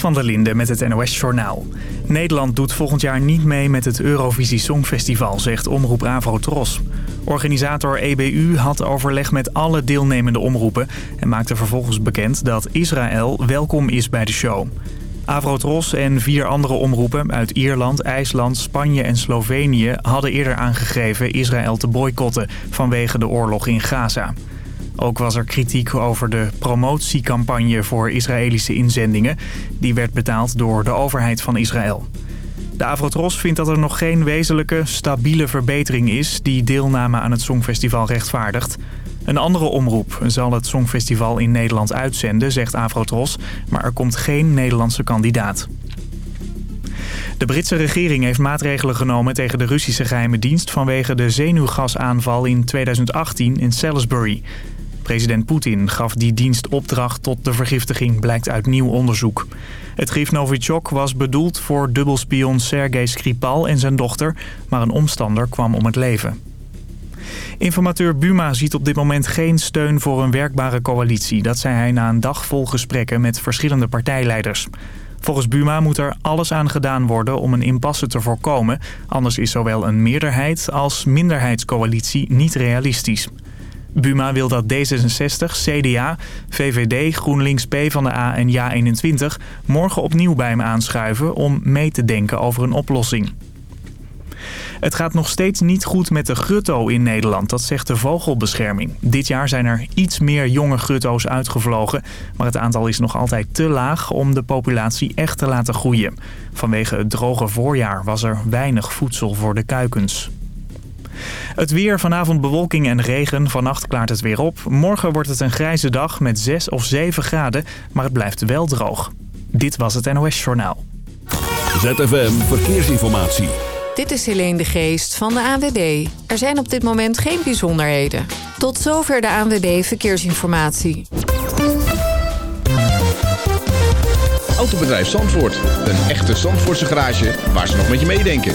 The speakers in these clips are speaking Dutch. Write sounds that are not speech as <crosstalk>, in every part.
Van der Linde met het NOS-journaal. Nederland doet volgend jaar niet mee met het Eurovisie Songfestival, zegt Omroep Avro Tros. Organisator EBU had overleg met alle deelnemende omroepen... en maakte vervolgens bekend dat Israël welkom is bij de show. Avrotros en vier andere omroepen uit Ierland, IJsland, Spanje en Slovenië... hadden eerder aangegeven Israël te boycotten vanwege de oorlog in Gaza. Ook was er kritiek over de promotiecampagne voor Israëlische inzendingen. Die werd betaald door de overheid van Israël. De Avrotros vindt dat er nog geen wezenlijke, stabiele verbetering is... die deelname aan het Songfestival rechtvaardigt. Een andere omroep zal het Songfestival in Nederland uitzenden, zegt Avrotros... maar er komt geen Nederlandse kandidaat. De Britse regering heeft maatregelen genomen tegen de Russische geheime dienst... vanwege de zenuwgasaanval in 2018 in Salisbury. President Poetin gaf die dienst opdracht tot de vergiftiging, blijkt uit nieuw onderzoek. Het gif Novichok was bedoeld voor dubbelspion Sergei Skripal en zijn dochter... maar een omstander kwam om het leven. Informateur Buma ziet op dit moment geen steun voor een werkbare coalitie. Dat zei hij na een dag vol gesprekken met verschillende partijleiders. Volgens Buma moet er alles aan gedaan worden om een impasse te voorkomen. Anders is zowel een meerderheid als minderheidscoalitie niet realistisch. Buma wil dat D66, CDA, VVD, GroenLinks, PvdA en JA21 morgen opnieuw bij hem aanschuiven om mee te denken over een oplossing. Het gaat nog steeds niet goed met de grutto in Nederland, dat zegt de Vogelbescherming. Dit jaar zijn er iets meer jonge grutto's uitgevlogen, maar het aantal is nog altijd te laag om de populatie echt te laten groeien. Vanwege het droge voorjaar was er weinig voedsel voor de kuikens. Het weer, vanavond bewolking en regen. Vannacht klaart het weer op. Morgen wordt het een grijze dag met 6 of 7 graden, maar het blijft wel droog. Dit was het NOS Journaal. ZFM Verkeersinformatie. Dit is Helene de Geest van de ANWB. Er zijn op dit moment geen bijzonderheden. Tot zover de ANWB Verkeersinformatie. Autobedrijf Zandvoort. Een echte Zandvoortse garage waar ze nog met je meedenken.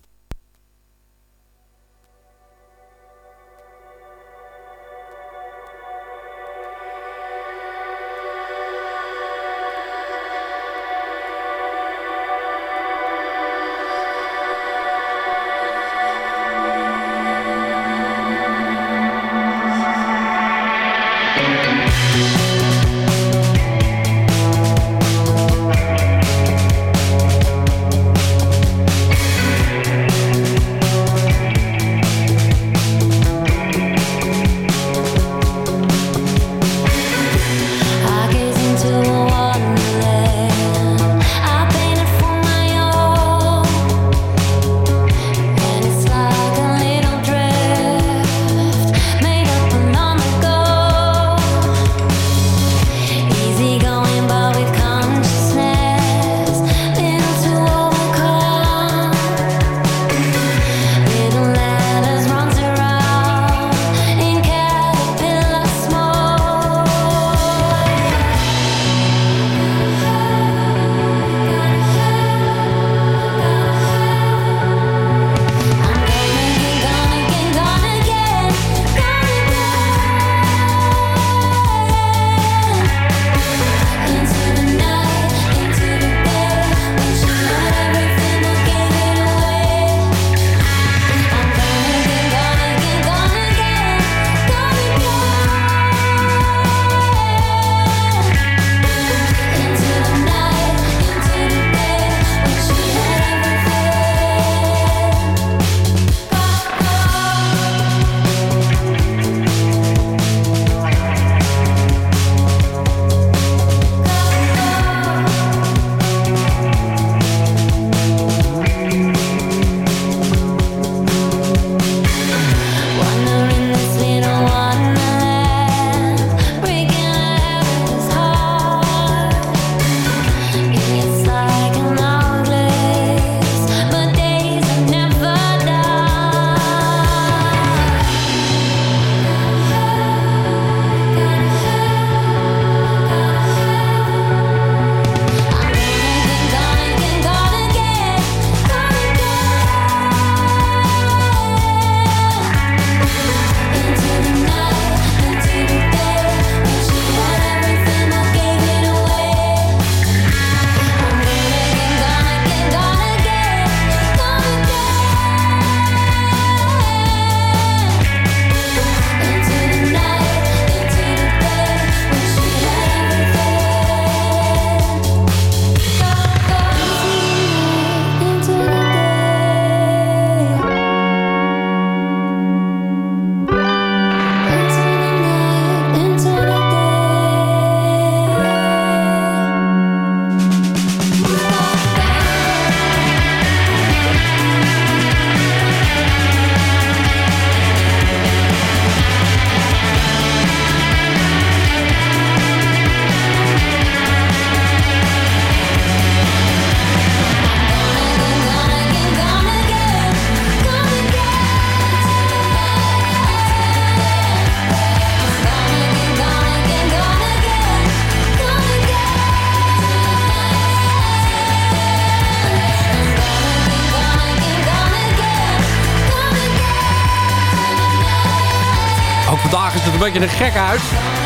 Beetje een gek uit.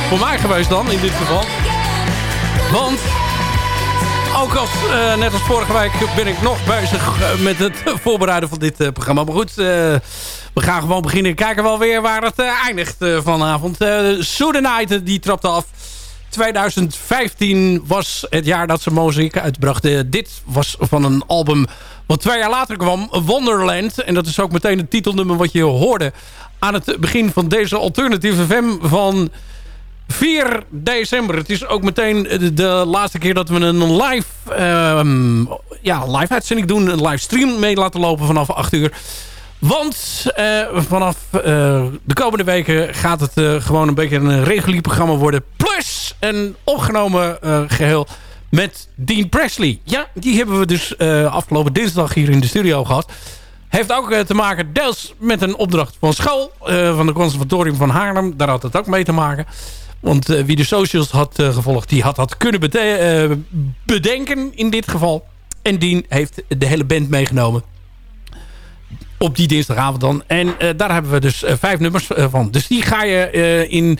Voor mij geweest dan, in dit geval. Want ook als, uh, net als vorige week ben ik nog bezig uh, met het <laughs> voorbereiden van dit uh, programma. Maar goed, we gaan gewoon beginnen. Kijken wel weer waar het eindigt vanavond. Uh, Night die trapte af. 2015 was het jaar dat ze muziek uitbrachten. Dit was van een album wat twee jaar later kwam, Wonderland. En dat is ook meteen het titelnummer wat je hoorde aan het begin van deze Alternative FM van 4 december. Het is ook meteen de laatste keer dat we een live, uh, ja, live doen. Een livestream mee laten lopen vanaf 8 uur. Want uh, vanaf uh, de komende weken gaat het uh, gewoon een beetje een regulier programma worden. Plus een opgenomen geheel met Dean Presley. Ja, die hebben we dus afgelopen dinsdag hier in de studio gehad. Heeft ook te maken deels met een opdracht van school. van de conservatorium van Haarlem. Daar had het ook mee te maken. Want wie de socials had gevolgd, die had dat kunnen bedenken in dit geval. En Dean heeft de hele band meegenomen op die dinsdagavond dan. En daar hebben we dus vijf nummers van. Dus die ga je in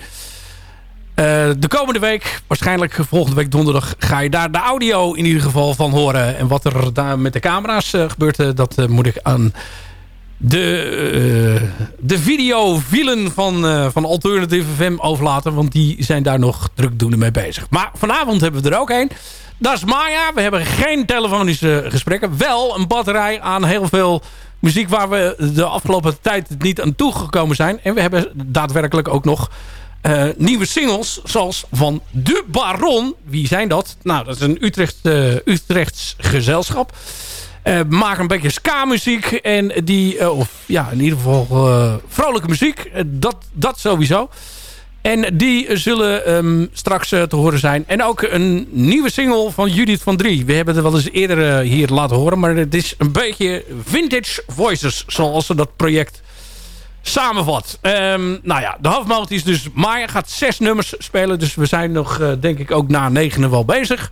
de komende week, waarschijnlijk volgende week donderdag... ga je daar de audio in ieder geval van horen. En wat er daar met de camera's gebeurt, dat moet ik aan de, de videovielen van, van Alternative FM overlaten. Want die zijn daar nog drukdoende mee bezig. Maar vanavond hebben we er ook een. Dat is Maya. We hebben geen telefonische gesprekken. Wel een batterij aan heel veel muziek waar we de afgelopen tijd niet aan toegekomen zijn. En we hebben daadwerkelijk ook nog uh, nieuwe singles. Zoals van De Baron. Wie zijn dat? Nou, dat is een Utrecht, uh, Utrechts gezelschap. Uh, maken een beetje ska-muziek. En die, of ja, in ieder geval vrolijke muziek. dat, dat sowieso. En die zullen um, straks te horen zijn. En ook een nieuwe single van Judith van Drie. We hebben het wel eens eerder hier laten horen. Maar het is een beetje vintage voices. Zoals ze dat project samenvat. Um, nou ja, de halfmaat is dus Maya. Gaat zes nummers spelen. Dus we zijn nog, uh, denk ik, ook na negenen wel bezig.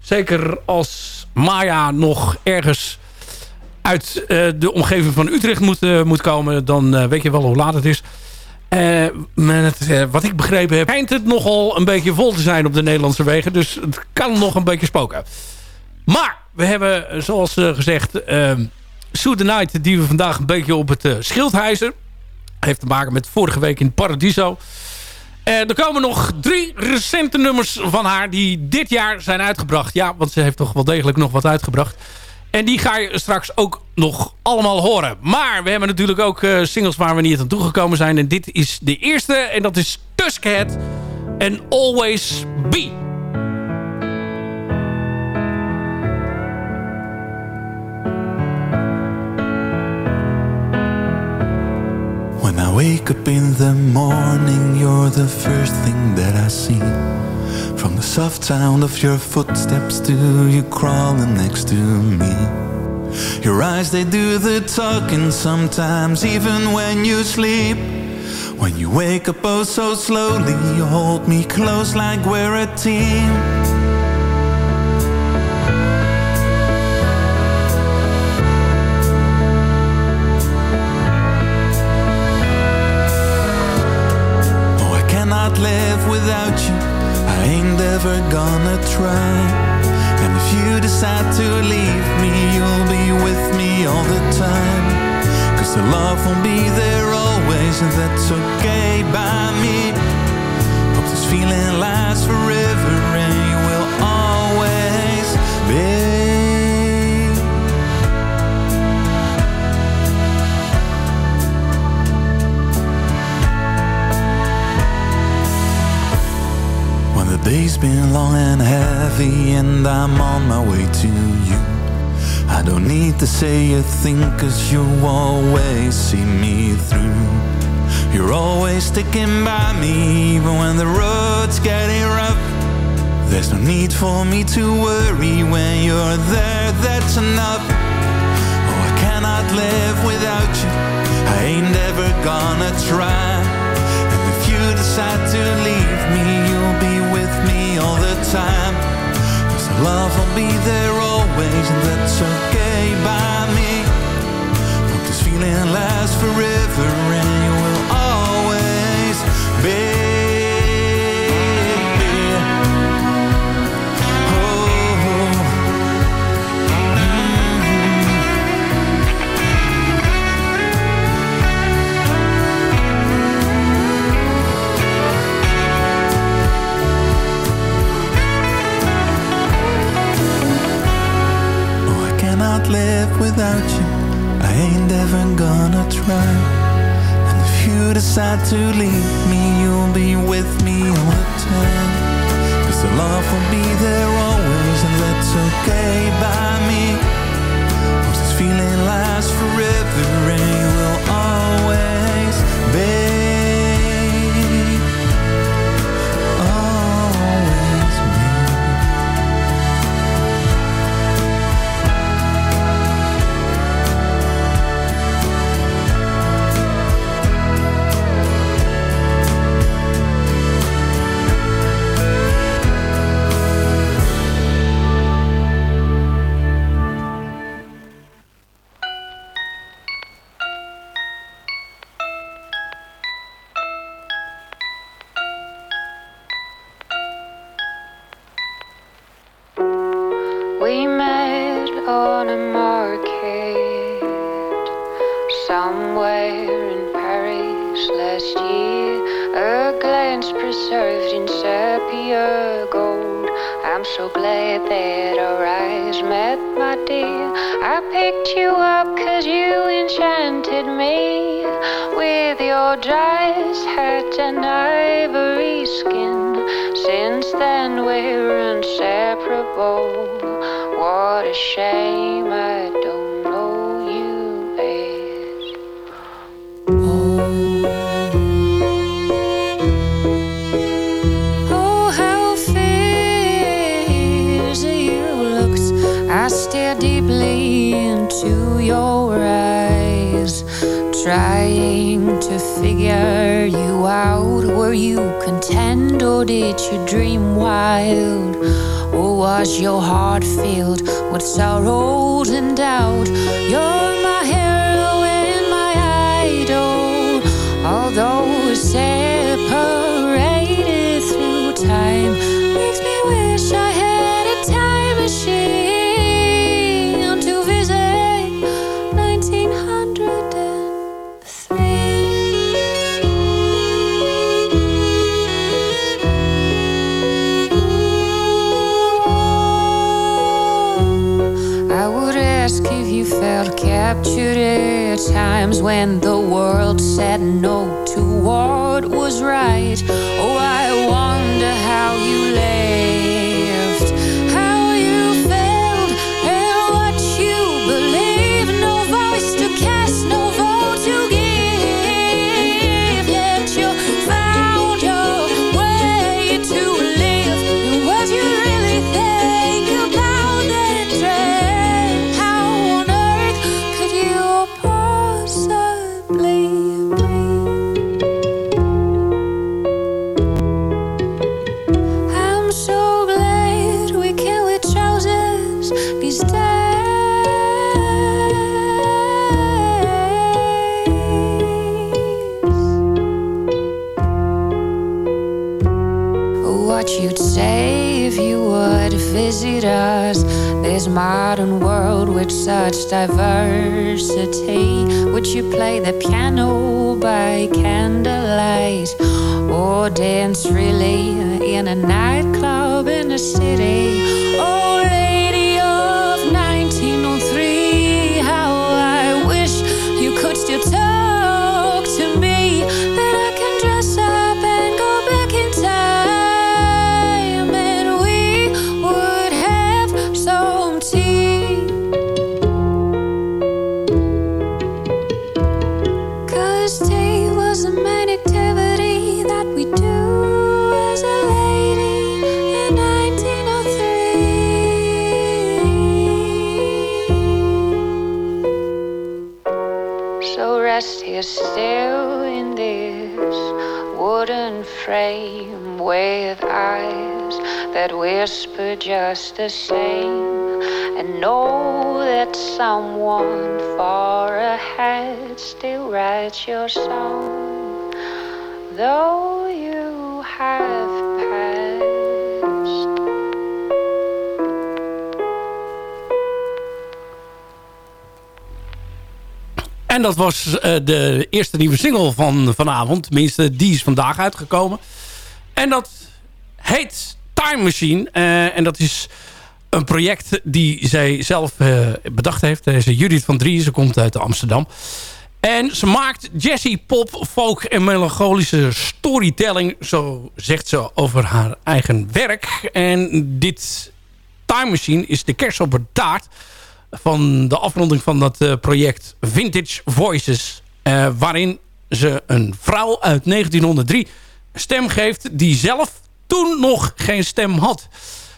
Zeker als Maya nog ergens uit de omgeving van Utrecht moet, moet komen. Dan weet je wel hoe laat het is. Uh, wat ik begrepen heb, schijnt het nogal een beetje vol te zijn op de Nederlandse wegen. Dus het kan nog een beetje spoken. Maar we hebben, zoals gezegd, Sue the Night... die we vandaag een beetje op het schild hijzen. Heeft te maken met vorige week in Paradiso. er komen nog drie recente nummers van haar... die dit jaar zijn uitgebracht. Ja, want ze heeft toch wel degelijk nog wat uitgebracht. En die ga je straks ook nog allemaal horen. Maar we hebben natuurlijk ook uh, singles waar we niet aan toegekomen zijn. En dit is de eerste. En dat is Tuskhead en Always Be. When I wake up in the morning, you're the first thing that I see. From the soft sound of your footsteps to you crawling next to me. Your eyes, they do the talking sometimes, even when you sleep. When you wake up oh so slowly, you hold me close like we're a team. Live without you. I ain't ever gonna try. And if you decide to leave me You'll be with me all the time. Cause the love won't be there always And that's okay by me. Hope this feeling lasts forever day's been long and heavy and I'm on my way to you. I don't need to say a thing cause you always see me through. You're always sticking by me even when the road's getting rough. There's no need for me to worry when you're there, that's enough. Oh, I cannot live without you. I ain't ever gonna try. And if you decide to leave me, love will be there always And that's okay by me. Hope this feeling lasts forever live without you. I ain't ever gonna try. And if you decide to leave me You'll be with me all the time. Cause the love will be there always And that's okay by me. somewhere in Paris last year. A glance preserved in sepia gold. I'm so glad that our eyes met, my dear. I picked you up cause you enchanted me with your dress, hat, and ivory skin. Since then, we're inseparable. What a shame. I Were you content or did you dream wild? Or was your heart filled with sorrows and doubt? Your captured at times when the world said no to what was right. Oh, I wonder how you lay. En dat was eh, de eerste nieuwe single van vanavond. Tenminste, die is vandaag uitgekomen. En dat heet Time Machine. Eh, en dat is een project die zij zelf eh, bedacht heeft. Deze Judith van Drie, ze komt uit Amsterdam. En ze maakt jazzy, pop, folk en melancholische storytelling. Zo zegt ze over haar eigen werk. En dit Time Machine is de kerst op het taart van de afronding van dat uh, project Vintage Voices. Uh, waarin ze een vrouw uit 1903 stem geeft... die zelf toen nog geen stem had.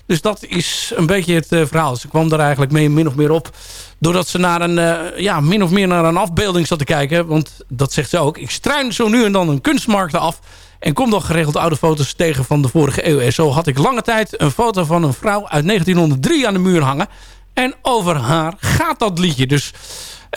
Dus dat is een beetje het uh, verhaal. Ze kwam daar eigenlijk mee min of meer op Doordat ze naar een, ja, min of meer naar een afbeelding zat te kijken. Want dat zegt ze ook. Ik struin zo nu en dan een kunstmarkt af. En kom dan geregeld oude foto's tegen van de vorige eeuw. En zo had ik lange tijd een foto van een vrouw uit 1903 aan de muur hangen. En over haar gaat dat liedje. Dus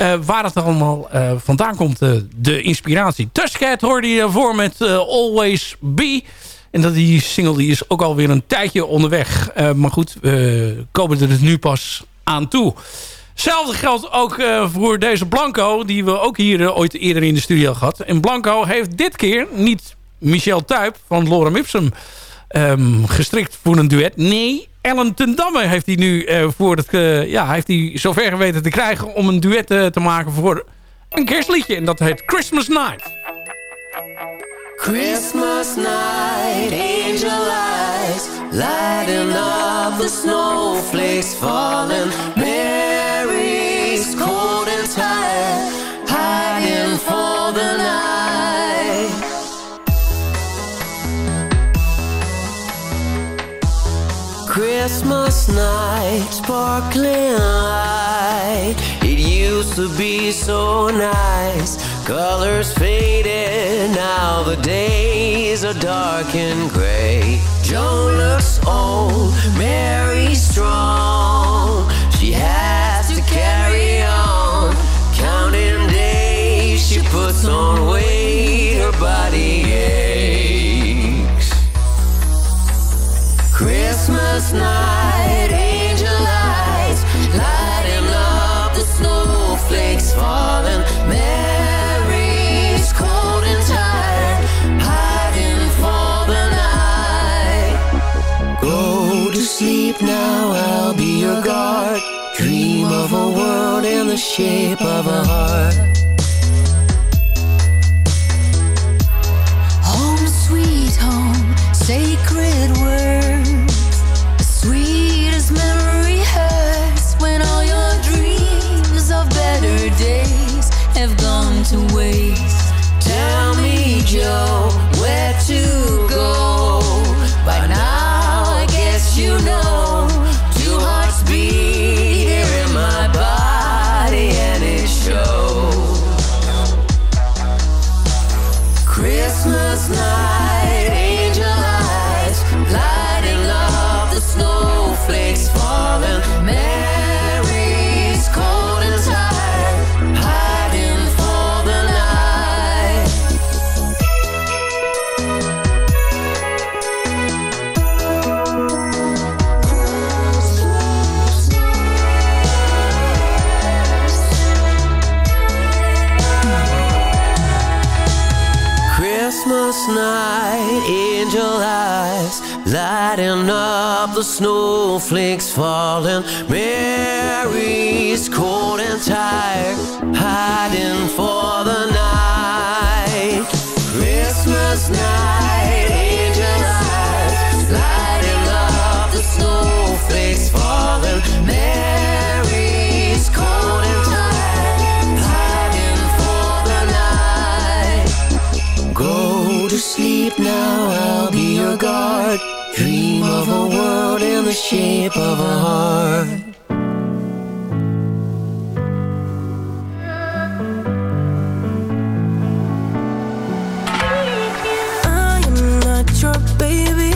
uh, waar het allemaal uh, vandaan komt, uh, de inspiratie. Tushcat hoorde je voor met Always Be. En dat die single die is ook alweer een tijdje onderweg. maar goed, we komen er dus nu pas aan toe. Hetzelfde geldt ook voor deze Blanco... die we ook hier ooit eerder in de studio gehad. En Blanco heeft dit keer niet Michel Tuyp van Lorem Ipsum... Um, gestrikt voor een duet. Nee, Ellen ten Damme heeft hij nu uh, voor het... ja, heeft hij zover geweten te krijgen... om een duet te maken voor een kerstliedje. En dat heet Christmas Night. Christmas night, angel eyes Lighting up the snowflakes falling hiding for the night. Christmas night, sparkling light. It used to be so nice. Colors faded, now the days are dark and gray. Joan looks old, Mary strong. She has to carry on, counting days. She puts on weight, shape of a heart. To waste. Tell me, Joe, where to go? By now, I guess you know. Night, angel eyes lighting up the snowflakes falling. Mary's cold and tired, hiding for the night. Christmas night, sleep now, I'll be your guard. Dream of a world in the shape of a heart. Your baby.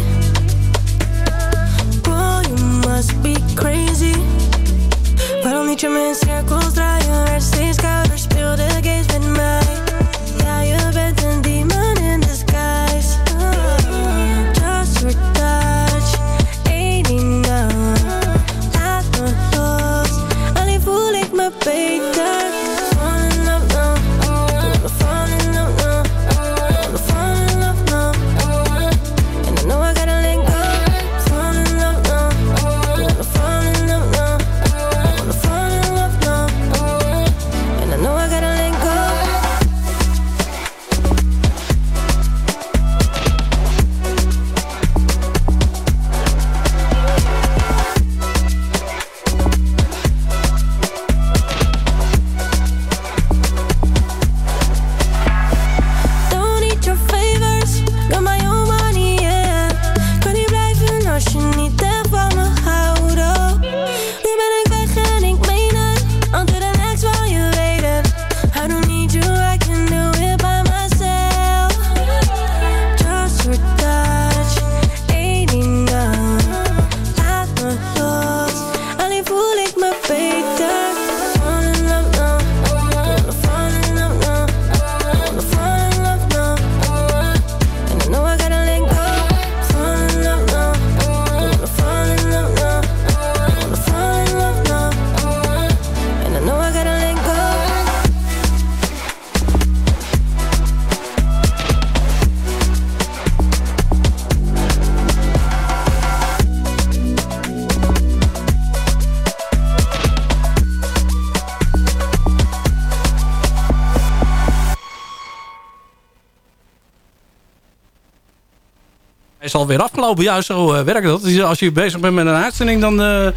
Alweer afgelopen. Ja, zo eh, werkt dat. Dus als je bezig bent met een uitzending... dan eh,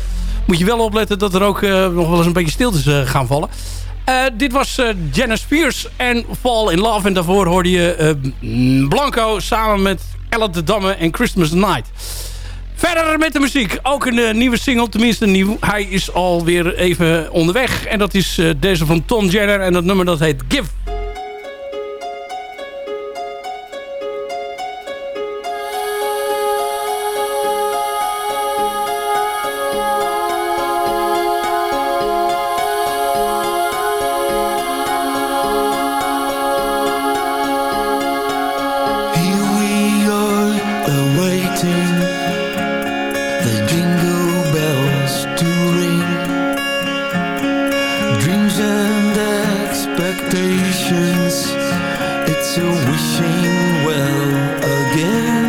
moet je wel opletten dat er ook eh, nog wel eens een beetje stiltes gaan vallen. Dit was Jenna Spears en Fall in Love. En daarvoor hoorde je Blanco samen met Ellen de Damme en Christmas Night. Verder met de muziek. Ook een nieuwe single, tenminste nieuw. Hij is alweer even onderweg. En dat is deze van Tom Jenner. En dat nummer dat heet Give. Expectations. It's a wishing well again.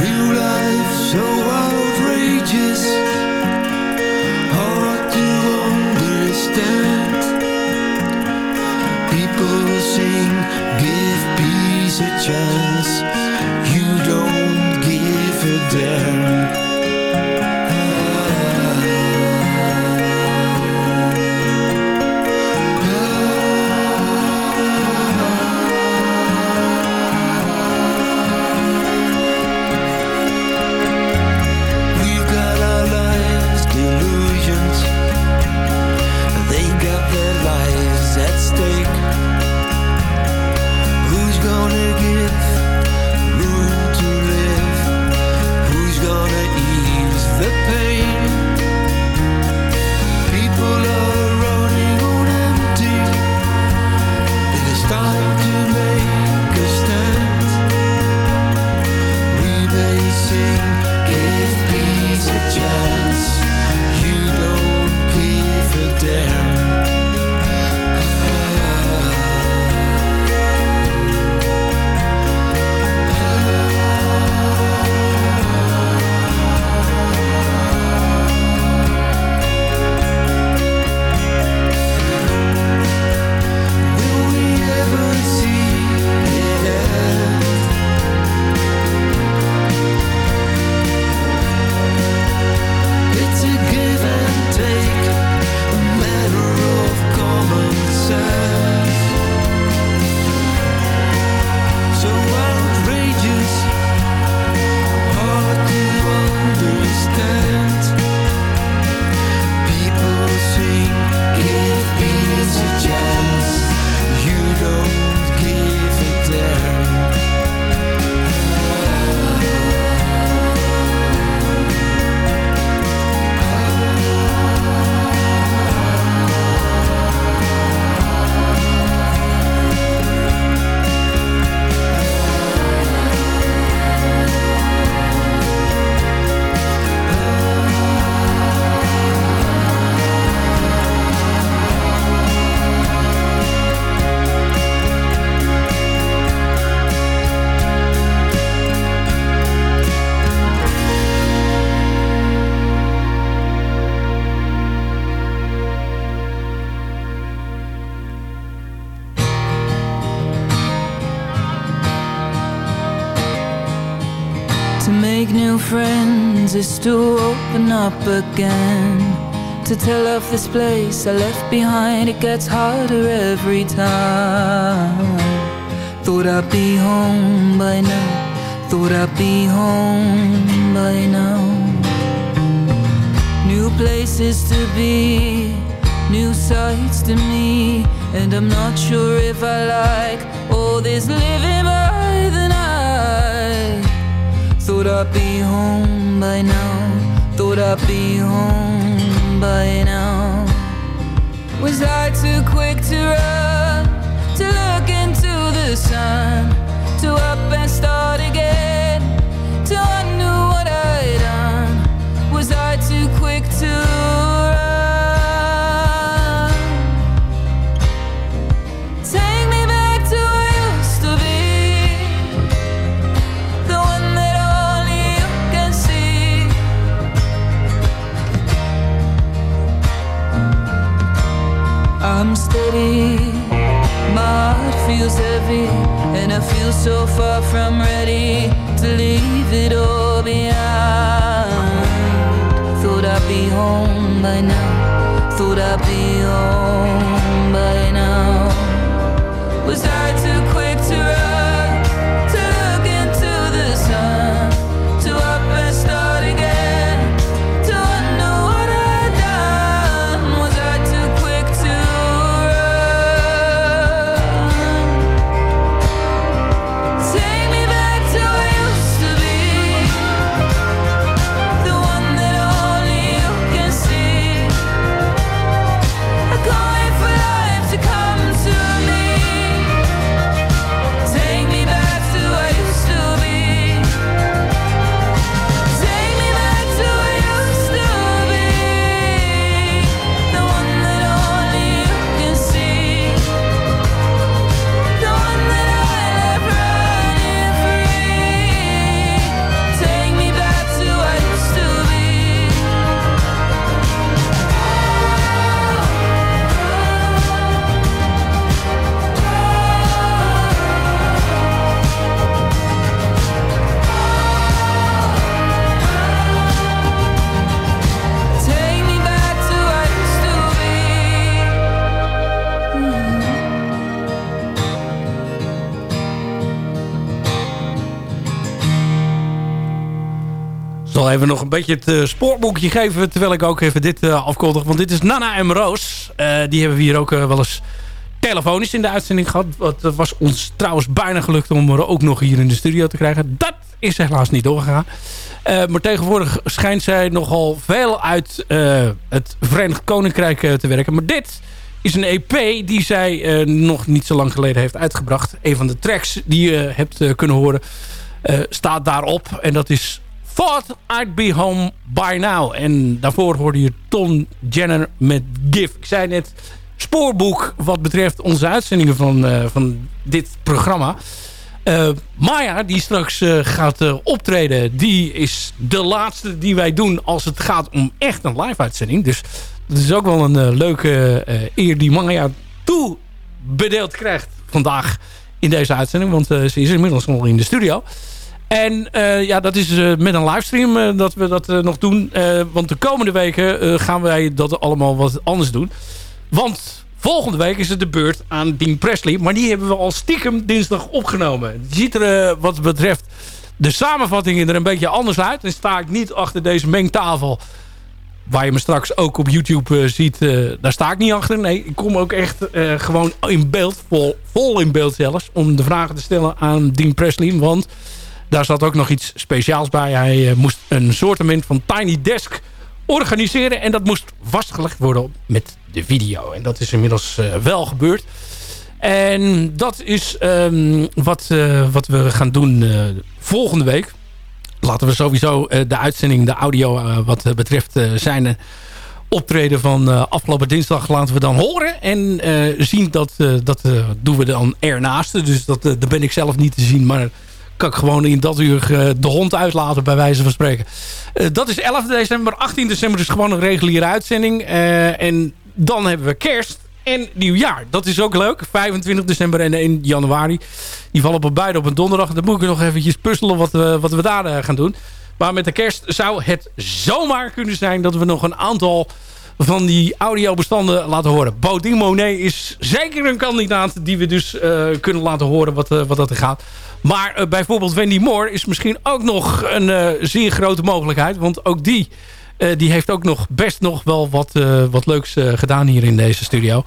Real life so outrageous. Hard to understand. People sing, give peace a chance. You don't give a damn. This place I left behind, it gets harder every time. Thought I'd be home by now. Thought I'd be home by now. New places to be, new sights to me. And I'm not sure if I like all this living by the night. Thought I'd be home by now. Thought I'd be home by now. Was I too quick to run? To look into the sun? From zal even nog een beetje het eh, spoorboekje geven... terwijl ik ook even dit eh, afkondig. Want dit is Nana en Roos. Eh, die hebben we hier ook wel eens telefonisch in de uitzending gehad. Eh, was ons trouwens bijna gelukt om er ook nog hier in de studio te krijgen. Dat is helaas niet doorgegaan. Maar tegenwoordig schijnt zij nogal veel uit het Verenigd Koninkrijk te werken. Maar dit is een EP die zij nog niet zo lang geleden heeft uitgebracht. Een van de tracks die je hebt kunnen horen staat daarop. En dat is Thought I'd Be Home By Now. En daarvoor hoorde je Tom Jenner met Give. Ik zei net spoorboek wat betreft onze uitzendingen van, eh, van dit programma. Eh, Maya, die straks eh, gaat optreden, die is de laatste die wij doen als het gaat om echt een live uitzending. Dus dat is ook wel een leuke eer die Maya toebedeeld krijgt vandaag in deze uitzending. Want ze is inmiddels nog in de studio. En eh, ja, dat is eh, met een livestream eh, dat we dat nog doen. Want de komende weken gaan wij dat allemaal wat anders doen. Want volgende week is het de beurt aan Dean Presley. Maar die hebben we al stiekem dinsdag opgenomen. Het ziet er wat betreft de samenvattingen er een beetje anders uit. Dan sta ik niet achter deze mengtafel. Waar je me straks ook op YouTube ziet. daar sta ik niet achter. Nee, ik kom ook echt gewoon in beeld. Vol, vol in beeld zelfs. Om de vragen te stellen aan Dean Presley. Want daar zat ook nog iets speciaals bij. Hij eh, moest een soortement van Tiny Desk organiseren. En dat moest vastgelegd worden met de video. En dat is inmiddels eh, wel gebeurd. En dat is ehm, wat, eh, wat we gaan doen volgende week. Laten we sowieso de uitzending, de audio wat betreft zijn optreden van afgelopen dinsdag laten we dan horen. En zien dat, dat doen we dan ernaast. Dus dat, daar ben ik zelf niet te zien. Maar kan ik gewoon in dat uur eh, de hond uitlaten bij wijze van spreken. Eh, dat is 11 december. 18 december is gewoon een reguliere uitzending. Eh, en dan hebben we kerst en nieuwjaar. Dat is ook leuk. 25 december en 1 januari. Die vallen op beide op een donderdag. Dan moet ik nog eventjes puzzelen wat we, wat we daar gaan doen. Maar met de kerst zou het zomaar kunnen zijn... dat we nog een aantal van die audiobestanden laten horen. Baudin Monet is zeker een kandidaat... die we dus kunnen laten horen wat, wat dat er gaat. Maar eh, bijvoorbeeld Wendy Moore is misschien ook nog een eh, zeer grote mogelijkheid. Want ook die, eh, die heeft ook nog best nog wel wat, wat leuks gedaan hier in deze studio.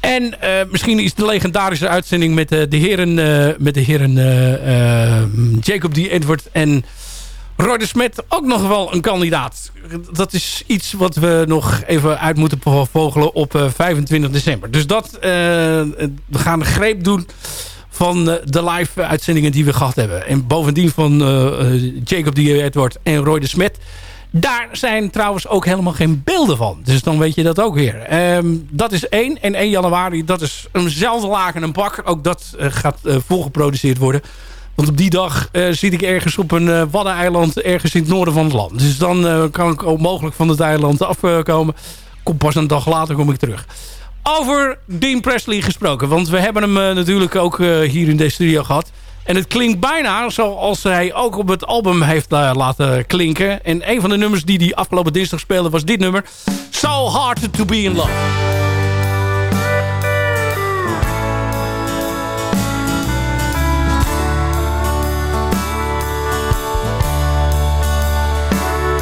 En misschien is de legendarische uitzending met de heren, met de heren Jacob D. Edward en Roy de Smet ook nog wel een kandidaat. Dat is iets wat we nog even uit moeten vogelen op eh, 25 december. Dus dat, we gaan een greep doen van eh, de live uitzendingen die we gehad hebben. En bovendien van eh, eh, Jacob D. Edward en Roy de Smet. Daar zijn trouwens ook helemaal geen beelden van. Dus dan weet je dat ook weer. Ehm, dat is 1. En 1 januari, dat is eenzelfde laken en pak. Ook dat gaat eh, volgeproduceerd worden. Want op die dag eh, zit ik ergens op een waddeneiland... ergens in het noorden van het land. Dus dan kan ik ook mogelijk van het eiland afkomen. Kom pas een dag later kom ik terug. Over Dean Presley gesproken. Want we hebben hem eh, natuurlijk ook eh, hier in deze studio gehad. En het klinkt bijna zoals hij ook op het album heeft eh, laten klinken. En een van de nummers die hij afgelopen dinsdag speelde was dit nummer. So Hard To Be In Love.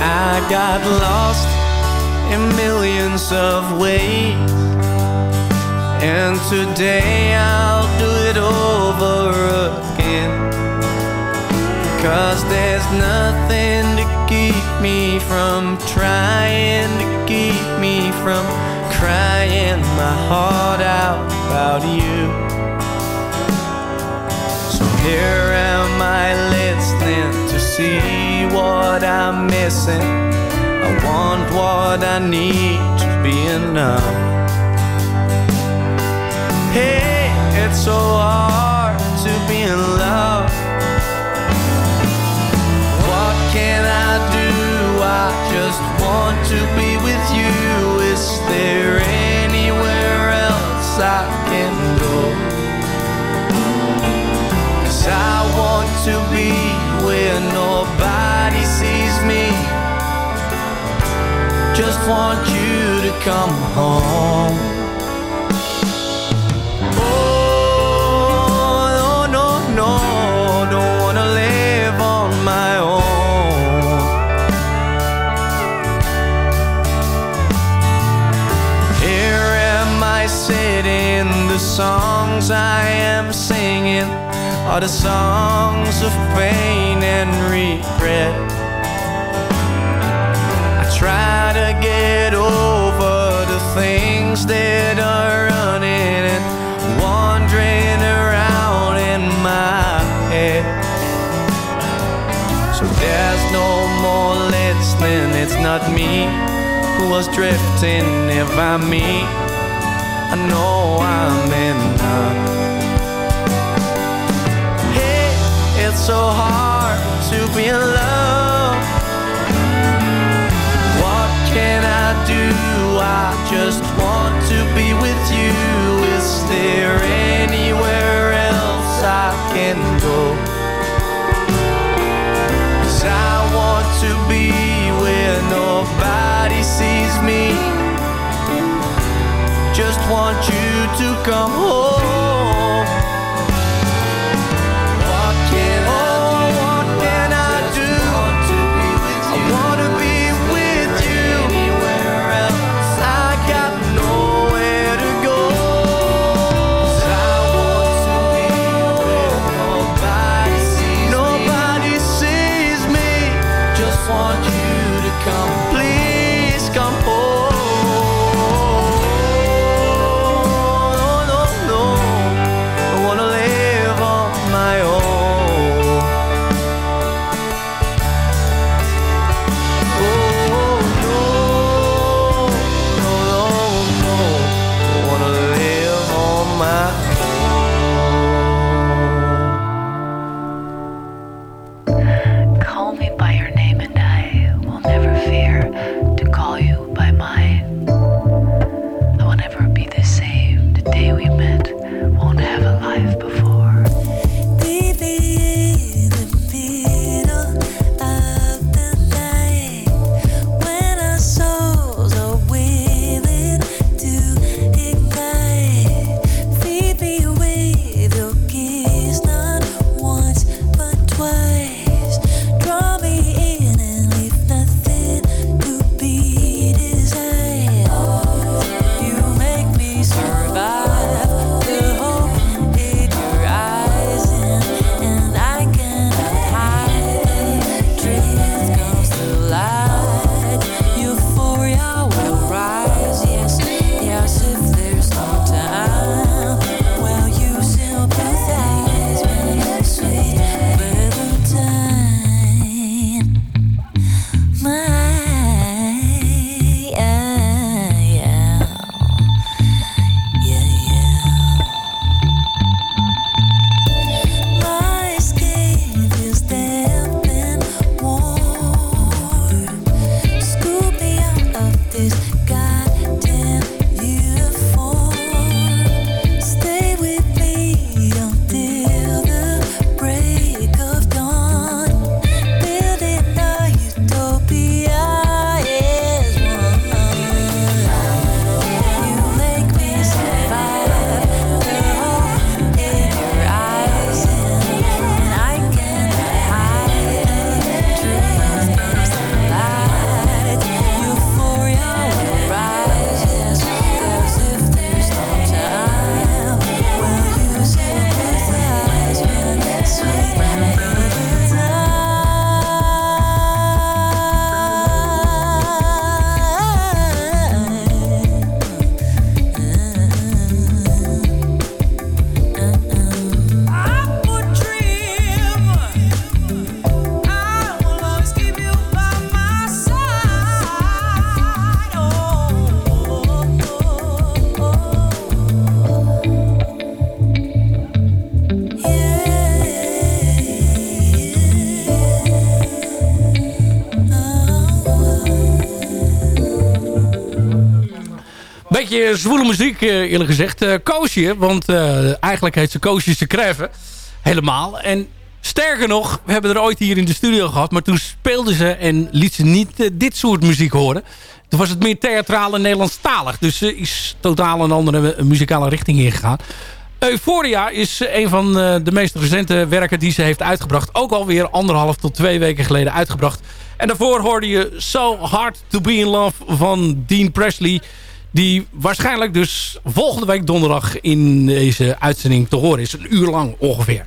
I got lost in millions of ways. And today I'll do it over again. Cause there's nothing to keep me from trying to keep me from crying my heart out about you. So here am I listening to see what I'm missing. I want what I need to be enough. Hey, it's so hard to be in love. What can I do? I just want to be with you. Is there anywhere else I can go? Cause I want to be where nobody sees me. Just want you to come home. Songs I am singing are the songs of pain and regret. I try to get over the things that are running and wandering around in my head. So there's no more listening, it's not me who was drifting. If I'm me, I know I'm so hard to be in love. What can I do? I just want to be with you. Is there anywhere else I can go? 'Cause I want to be where nobody sees me. Just want you to come home. Beetje zwoele muziek, eh, eerlijk gezegd. Eh Koosje, want eh, eigenlijk heet ze Koosje Kreve. Helemaal. En sterker nog, we hebben er ooit hier in de studio gehad... maar toen speelden ze en liet ze niet dit soort muziek horen. Toen was het meer theatraal en Nederlandstalig. Dus ze is totaal een andere muzikale richting ingegaan. Euphoria is een van de meest recente werken die ze heeft uitgebracht. Ook alweer anderhalf tot twee weken geleden uitgebracht. En daarvoor hoorde je So Hard To Be In Love van Dean Presley. Die waarschijnlijk dus volgende week donderdag in deze uitzending te horen is. Een uur lang ongeveer.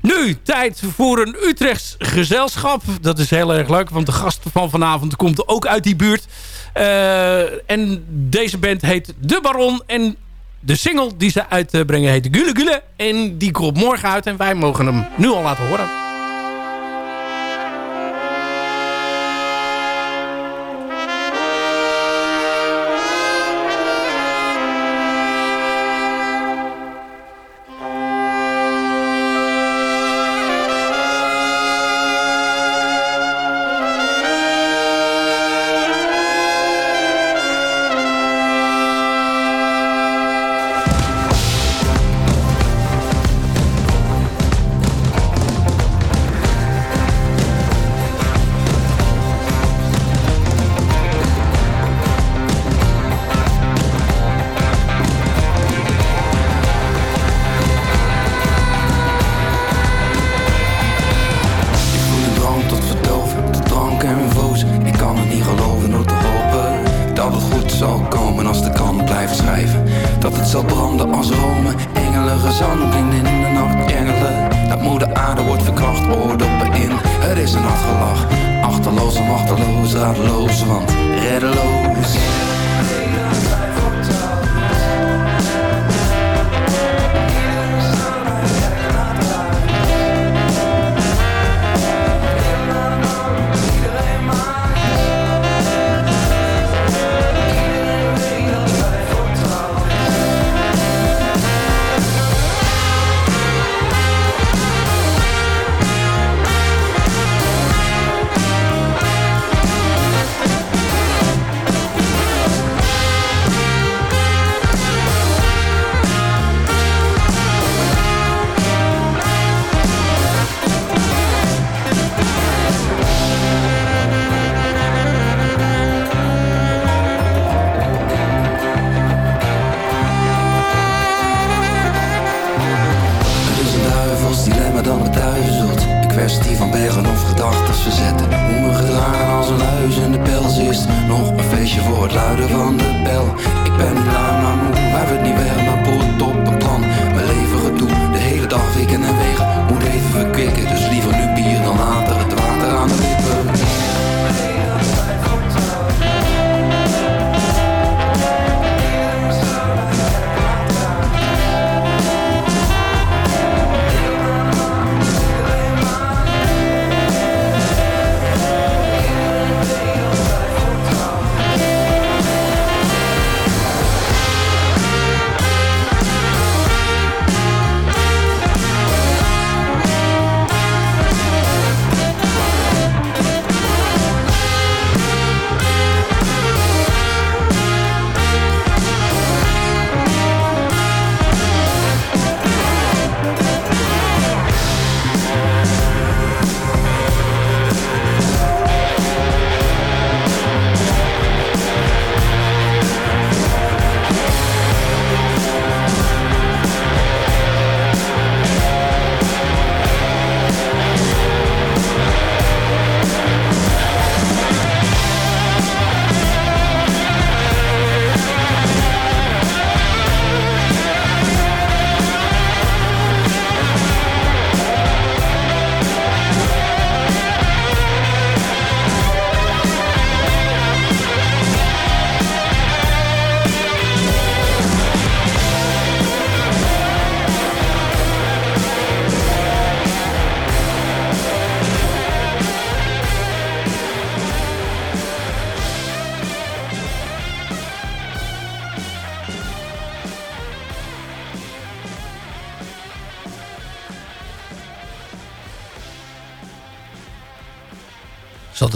Nu, tijd voor een Utrechts gezelschap. Dat is heel erg leuk, want de gast van vanavond komt ook uit die buurt. Eh, en deze band heet De Baron. En de single die ze uitbrengen heet Gule Gule. En die komt morgen uit en wij mogen hem nu al laten horen. Zal branden als Rome, engelen gezang in de nacht, engelen. Dat moeder aarde wordt verkracht, oordoppen in. Het is een nacht gelach, achterloos machteloos, radeloos, want reddeloos.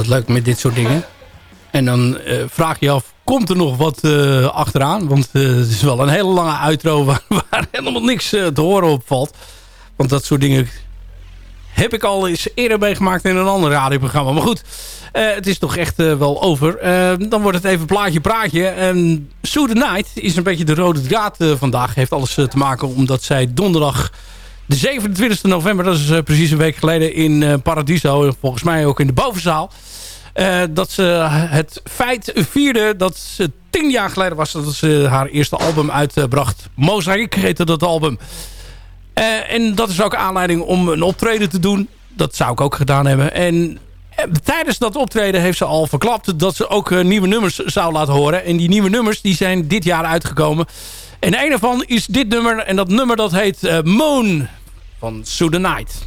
Leuk met dit soort dingen. En dan eh, vraag je af, komt er nog wat eh, achteraan. Want eh, het is wel een hele lange outro <laughs> waar, helemaal niks te horen op valt. Want dat soort dingen heb ik al eens eerder meegemaakt in een ander radioprogramma. Maar goed, het is toch echt wel over. Dan wordt het even plaatje praatje. En Sue the Night is een beetje de rode draad vandaag. Heeft alles te maken omdat zij donderdag de 27 november... dat is eh, precies een week geleden in eh, Paradiso... en volgens mij ook in de bovenzaal... eh, dat ze het feit vierde dat ze tien jaar geleden was... dat ze haar eerste album uitbracht. Mosaic heette dat album. En dat is ook aanleiding om een optreden te doen. Dat zou ik ook gedaan hebben. En tijdens dat optreden heeft ze al verklapt... dat ze ook nieuwe nummers zou laten horen. En die nieuwe nummers die zijn dit jaar uitgekomen. En een ervan is dit nummer. En dat nummer dat heet eh, Moon van the Night.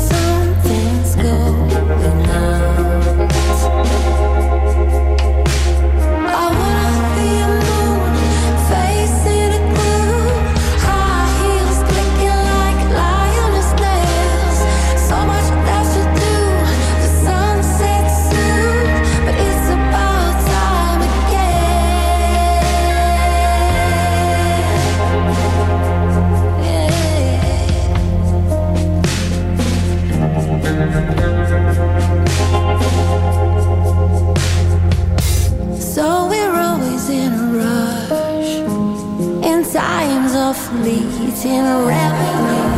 leading rapidly.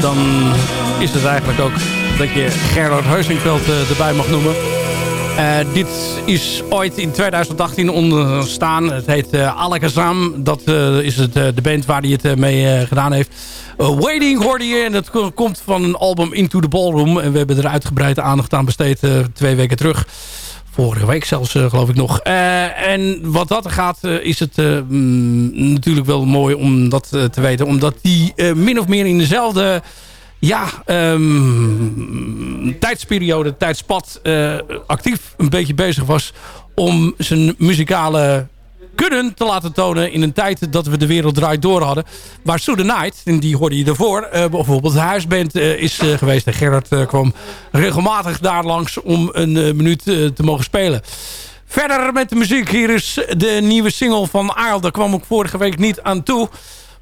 Dan is het eigenlijk ook dat je Gerard Heusingveld eh, erbij mag noemen. Eh, dit is ooit in 2018 ontstaan. Het heet uh, Alakazam. Dat eh, is het, de band waar hij het mee gedaan heeft. Waiting hoorde je. En dat komt van een album Into the Ballroom. En we hebben er uitgebreid aandacht aan besteed twee weken terug. Vorige week zelfs, geloof ik nog. en wat dat gaat, is het mm, natuurlijk wel mooi om dat te weten. Omdat die min of meer in dezelfde ja, um, tijdsperiode, tijdspad actief een beetje bezig was om zijn muzikale kunnen te laten tonen in een tijd dat we de wereld draait door hadden. Waar Sue the Night, die hoorde je ervoor, uh, bijvoorbeeld huisband uh, is uh, geweest. En Gerard kwam regelmatig daar langs om een minuut te mogen spelen. Verder met de muziek. Hier is de nieuwe single van Aal. Daar kwam ik vorige week niet aan toe.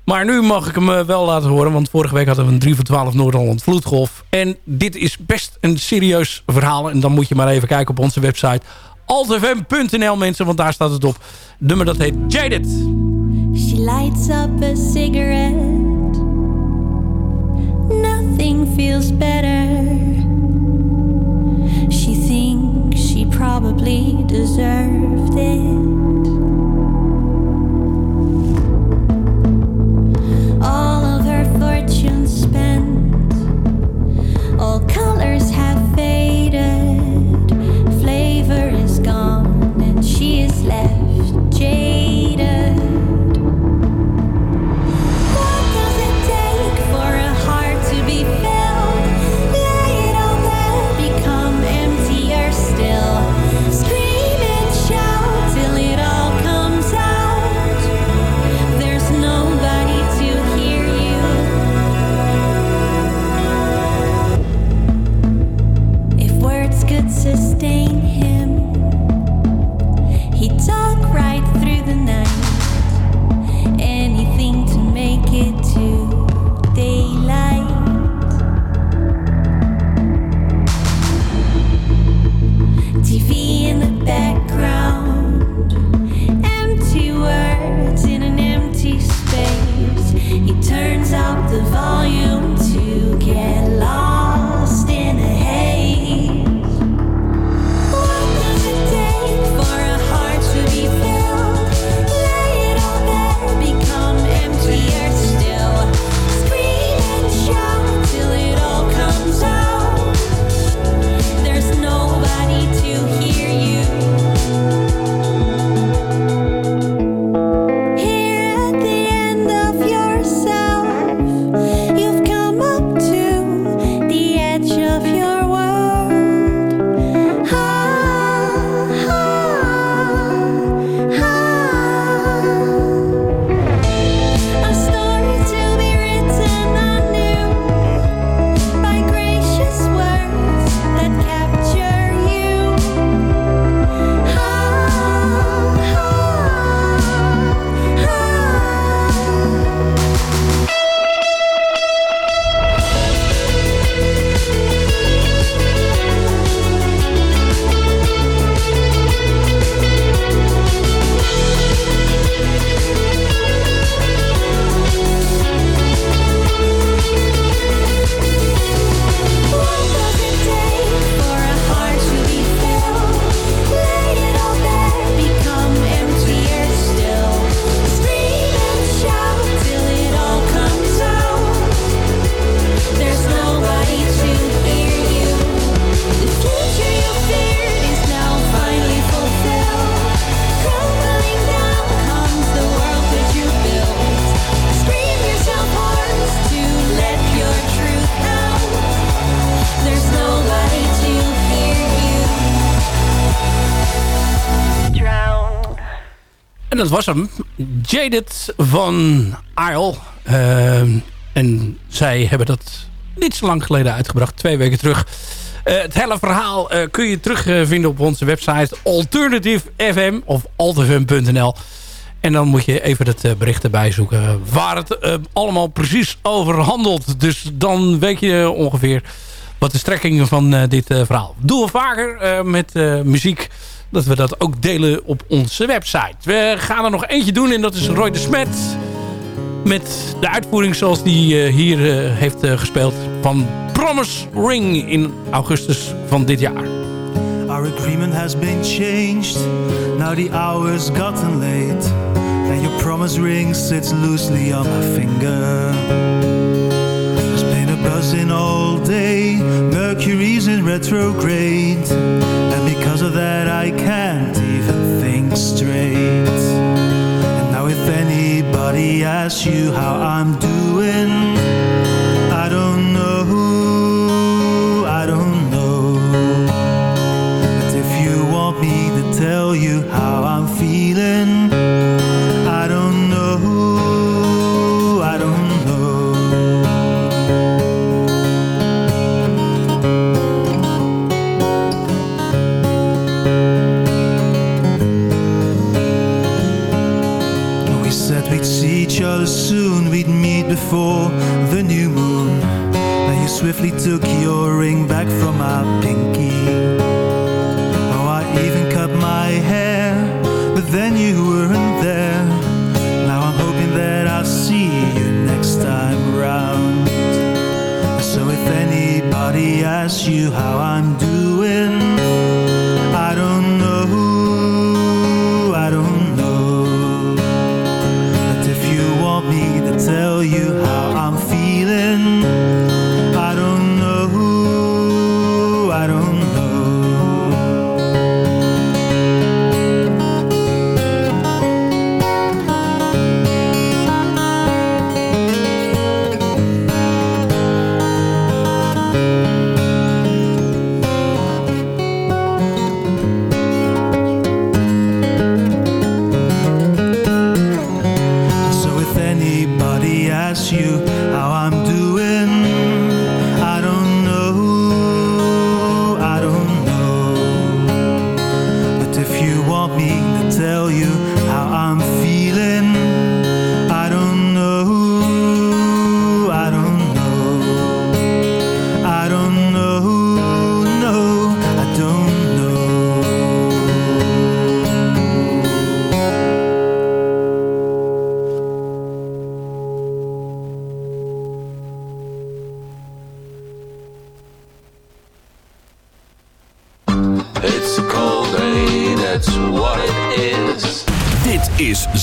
Maar nu mag ik hem eh, wel laten horen. Want vorige week hadden we een 3 voor 12 Noord-Holland vloedgolf. En dit is best een serieus verhaal. En dan moet je maar even kijken op onze website. altfm.nl mensen, want daar staat het op. Het nummer dat heet Jaded. She lights up a cigarette. Nothing feels better. She thinks she probably deserved it. all En dat was hem. Jaded van Isle. Ehm, en zij hebben dat niet zo lang geleden uitgebracht. Twee weken terug. Eh, het hele verhaal eh, kun je terugvinden op onze website Alternative FM of altfm.nl. En dan moet je even het eh, bericht erbij zoeken waar het allemaal precies over handelt. Dus dan weet je ongeveer wat de strekking van dit verhaal. Doen we vaker met muziek. Dat we dat ook delen op onze website. We gaan er nog eentje doen en dat is Roy de Smet. Met de uitvoering zoals die eh, hier eh, heeft eh, gespeeld van Promise Ring in augustus van dit jaar. Our agreement has been changed. Now the hour's gotten late. And your promise ring sits loosely on my finger. A buzzing all day. Mercury's in retrograde. And because of that, I can't even think straight. And now, if anybody asks you how I'm doing, I don't know. I don't know. But if you want me to tell you how I'm feeling, before the new moon. Then you swiftly took your ring back from my pinky. Oh, I even cut my hair, but then you weren't there. Now I'm hoping that I'll see you next time round. So if anybody asks you how I'm doing,